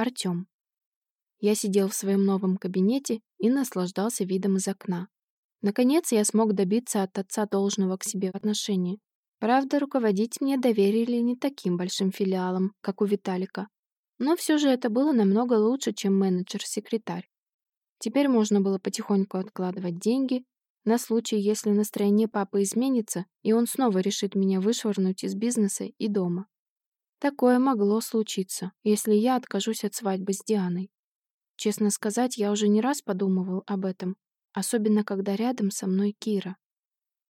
Артем. Я сидел в своем новом кабинете и наслаждался видом из окна. Наконец я смог добиться от отца должного к себе отношения. Правда, руководить мне доверили не таким большим филиалом, как у Виталика. Но все же это было намного лучше, чем менеджер-секретарь. Теперь можно было потихоньку откладывать деньги на случай, если настроение папы изменится, и он снова решит меня вышвырнуть из бизнеса и дома. Такое могло случиться, если я откажусь от свадьбы с Дианой. Честно сказать, я уже не раз подумывал об этом, особенно когда рядом со мной Кира.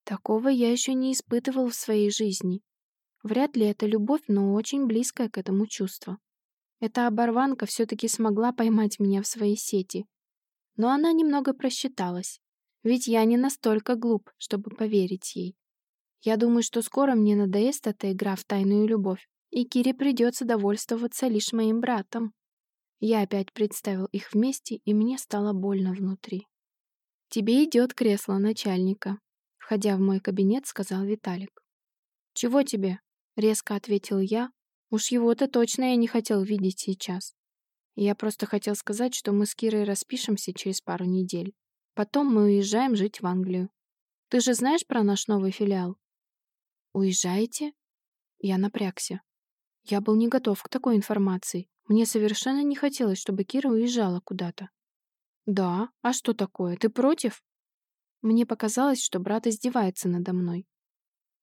Такого я еще не испытывал в своей жизни. Вряд ли это любовь, но очень близкое к этому чувство. Эта оборванка все-таки смогла поймать меня в свои сети. Но она немного просчиталась, ведь я не настолько глуп, чтобы поверить ей. Я думаю, что скоро мне надоест эта игра в тайную любовь, и Кире придется довольствоваться лишь моим братом. Я опять представил их вместе, и мне стало больно внутри. «Тебе идет кресло начальника», — входя в мой кабинет, сказал Виталик. «Чего тебе?» — резко ответил я. Уж его-то точно я не хотел видеть сейчас. Я просто хотел сказать, что мы с Кирой распишемся через пару недель. Потом мы уезжаем жить в Англию. Ты же знаешь про наш новый филиал? Уезжаете? Я напрягся. Я был не готов к такой информации. Мне совершенно не хотелось, чтобы Кира уезжала куда-то. «Да? А что такое? Ты против?» Мне показалось, что брат издевается надо мной.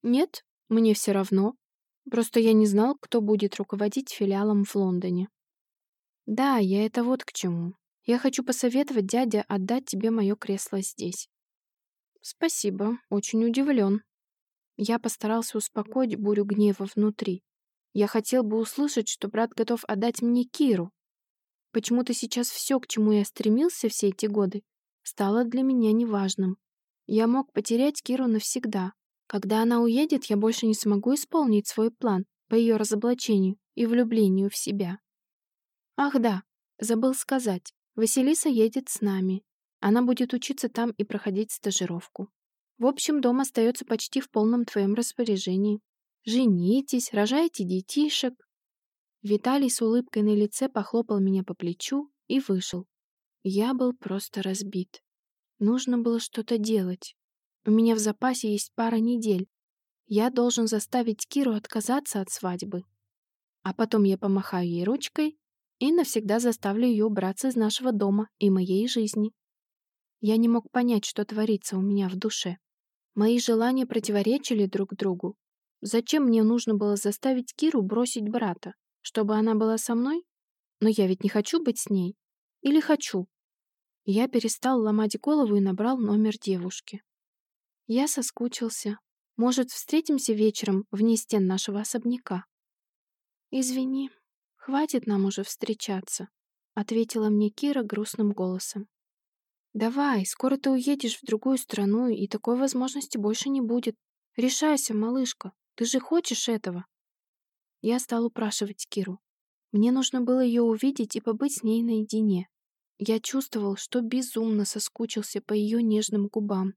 «Нет, мне все равно. Просто я не знал, кто будет руководить филиалом в Лондоне». «Да, я это вот к чему. Я хочу посоветовать дяде отдать тебе мое кресло здесь». «Спасибо, очень удивлен». Я постарался успокоить бурю гнева внутри. Я хотел бы услышать, что брат готов отдать мне Киру. Почему-то сейчас все, к чему я стремился все эти годы, стало для меня неважным. Я мог потерять Киру навсегда. Когда она уедет, я больше не смогу исполнить свой план по ее разоблачению и влюблению в себя. Ах да, забыл сказать, Василиса едет с нами. Она будет учиться там и проходить стажировку. В общем, дом остается почти в полном твоем распоряжении. Женитесь, рожайте детишек. Виталий с улыбкой на лице похлопал меня по плечу и вышел. Я был просто разбит. Нужно было что-то делать. У меня в запасе есть пара недель. Я должен заставить Киру отказаться от свадьбы. А потом я помахаю ей ручкой и навсегда заставлю ее убраться из нашего дома и моей жизни. Я не мог понять, что творится у меня в душе. Мои желания противоречили друг другу, Зачем мне нужно было заставить Киру бросить брата? Чтобы она была со мной? Но я ведь не хочу быть с ней. Или хочу? Я перестал ломать голову и набрал номер девушки. Я соскучился. Может, встретимся вечером вне стен нашего особняка? Извини, хватит нам уже встречаться, ответила мне Кира грустным голосом. Давай, скоро ты уедешь в другую страну, и такой возможности больше не будет. Решайся, малышка. Ты же хочешь этого?» Я стал упрашивать Киру. Мне нужно было ее увидеть и побыть с ней наедине. Я чувствовал, что безумно соскучился по ее нежным губам.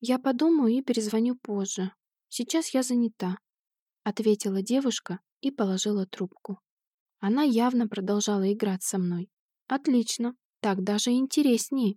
«Я подумаю и перезвоню позже. Сейчас я занята», — ответила девушка и положила трубку. Она явно продолжала играть со мной. «Отлично, так даже интереснее.